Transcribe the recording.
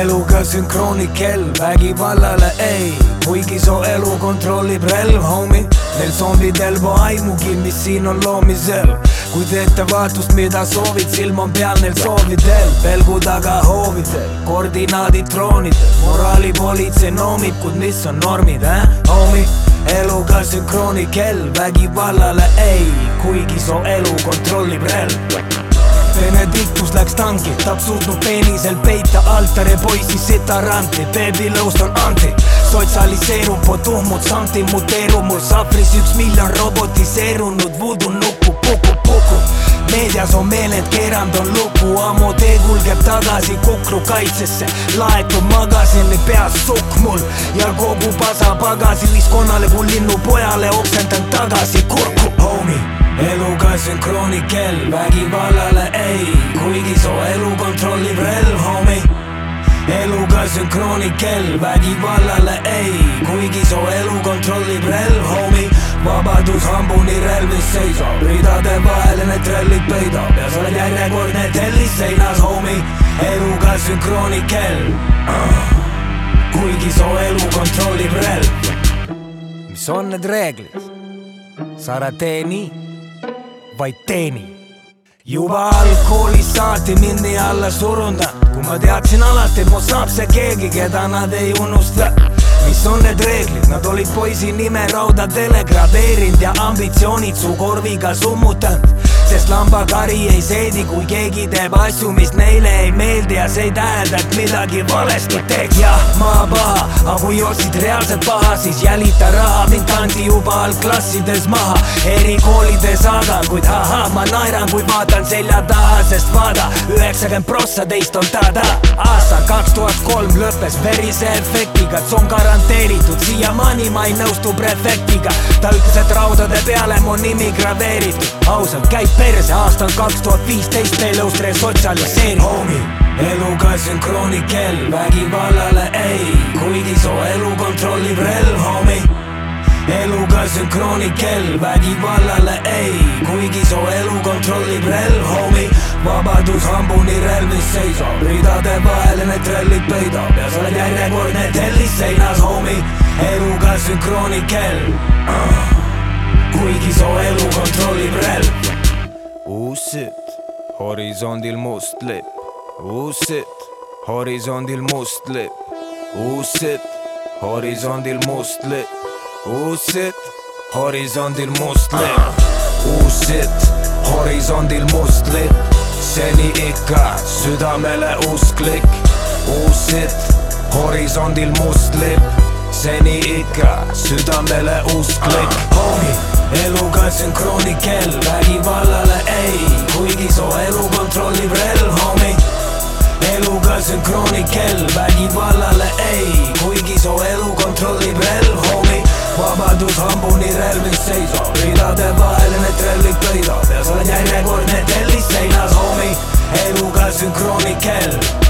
eluga sünkrooni-kell vägivallale ei. Kuigi su elu kontrollib relv, homie Neil zombidel pole aimugi, mis siin on loomisel. Kui teete vaatust, mida soovid, silm on peal neil soovidel. Pelgu taga hoovidel, koordinaadid troonidel moraalipolitsei noomib, kuid mis on normid, äh, homie eluga sünkrooni-kell vägivallale ei. Kuigi su elu kontrollib relv Benedictus läks tanki, ta suutnud peenisel peita altari poisi sitaranti, beebilõust on anti sotsialiseerub, po tuhmud santi muteerub mul sahvris üks miljon robotiseerunud voodoo nuppu, puku, puku. Meedias on meeled keeranud, on lugu, ammu tee kulgeb tagasi Kukru kaitsesse. Laekub magasini peas sukk mul ja kogu pasa pagasi. Ühiskonnale kui linnupojale oksendan tagasi kurku, homie eluga sünkrooni-kell vägivallale ei, kuigi su elu kontrollib relv, homie eluga sünkrooni-kell vägivallale ei, kuigi su elu kontrollib relv, homie vabadus hambuni relvis seisab, ridade vahele need trellid peidab ja sa oled järjekordne tellis seinas, homie eluga sünkrooni-kell uh. kuigi su elu kontrollib relv mis on need reeglid? sa ära tee nii vaid teeni. juba algkoolist saati mind nii alla surunda, kui ma teadsin alati, et mul saab see keegi, keda nad ei unusta. Mis on need reeglid, nad olid poisi nime raudadele gradeerinud ja ambitsioonid su korviga summutanud sest lambakari ei seedi, kui keegi teeb asju, mis neile ei meeldi ja see ei tähenda, et midagi valesti teeks. jah, ma paha, aga kui otsid reaalselt paha, siis jälita raha, mind kandi juba algklassides maha. erikoolides aga, kuid ahah, ma naeran, kui vaatan selja taha, sest vaada, üheksakümmend prossa teist on tada. aasta kaks tuhat kolm lõppes verise efektiga, see on garanteeritud, siiamaani ma ei nõustu prefektiga. ta ütles, et raudade peale mu nimi graveeritud, ausalt käib perse aastal kaks tuhat viisteist meeleust resotsialiseerib Homie, eluga sünkrooni-kell vägivallale ei, kuigi su elu kontrollib relv, homie. Eluga sünkrooni-kell vägivallale ei, kuigi su elu kontrollib relv, homie. Vabadus hambuni relvis seisab, ridade vahele need trellid peidab ja sa oled järjekordne tellis seinas, homie. Eluga sünkrooni-kell uh. kuigi su elu kontrollib relv uus sitt, horisondil must lipp, uus sitt, horisondil must lipp, uus sitt, horisondil must lipp, uus sitt, horisondil must lipp, uus sitt, horisondil must lipp, seni ikka südamele usklik, uus sitt, horisondil must lipp, seni ikka südamele uus klikk ah. Homie, elu kaitsen kroonikell, vägivallale ei Kuigi soo elu kontrollib relv, homie. Elu kaitsen kroonikell, vägivallale ei Kuigi soo elu kontrollib relv, homie. Vabadus hambuni relvis seisab. Ridade vahel need trellid pöidab ja sa oled järjekordne tellis seinas, homie. Eluga sünkrooni kell